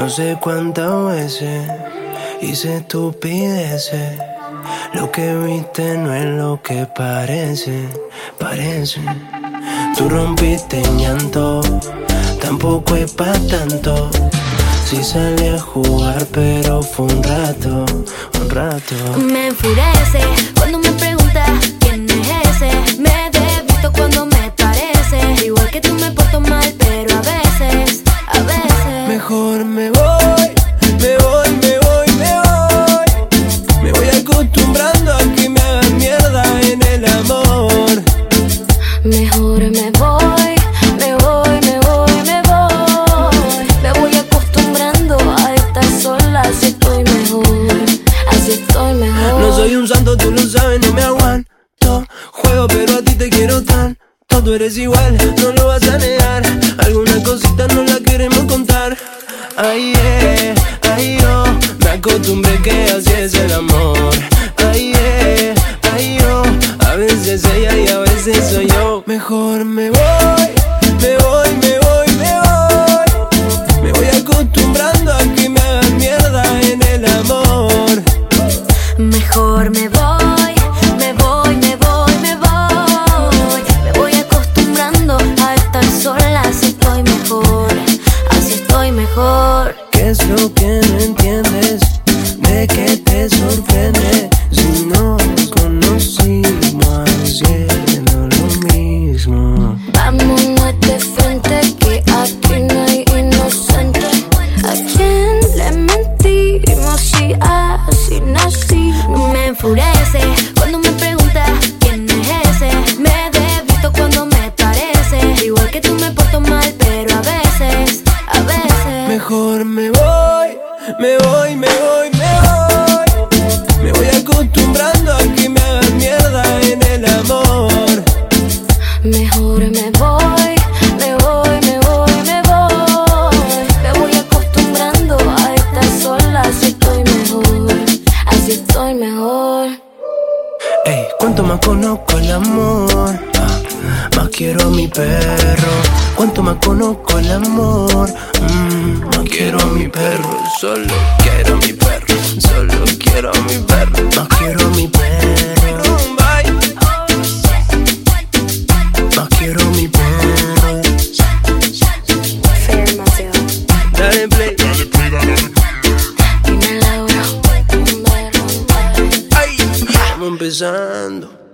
No sé cuántas veces hice estupideces. Lo que viste no es lo que parece, parece. Tú rompiste en llanto, tampoco es pa' tanto. Sí salí a jugar, pero fue un rato, un rato. Me enfurece cuando me preguntas un santo, tú lo sabes, no me aguanto. Juego, pero a ti te quiero tanto. Tú eres igual, no lo vas a negar. Alguna cosita no la queremos contar. Ay, yeah, ay, yo. Me acostumbré que así es el amor. Ay, yeah, ay, yo. A veces ella y a veces soy yo. Mejor me voy, me voy, estoy mejor, así estoy mejor. ¿Qué es lo que no entiendes? ¿De qué te sorprende? Si nos conocimos haciendo lo mismo. Vámonos de frente que aquí no hay inocente. ¿A quién le mentimos si así nací? Me enfurece cuando me me voy, me voy, me voy. Me voy acostumbrando a que me hagan mierda en el amor. Mejor me voy, me voy, me voy, me voy. Me voy acostumbrando a estar sola, así estoy mejor, así estoy mejor. Ey, cuánto más conozco el amor, ah, más quiero a mi perro. Cuánto más conozco el amor, mm, Solo quiero a mi perro, solo quiero a mi perro. No quiero a mi perro. No quiero a mi perro. Fair Dale play. Dale play, dale play. Dime Ay, estamos empezando.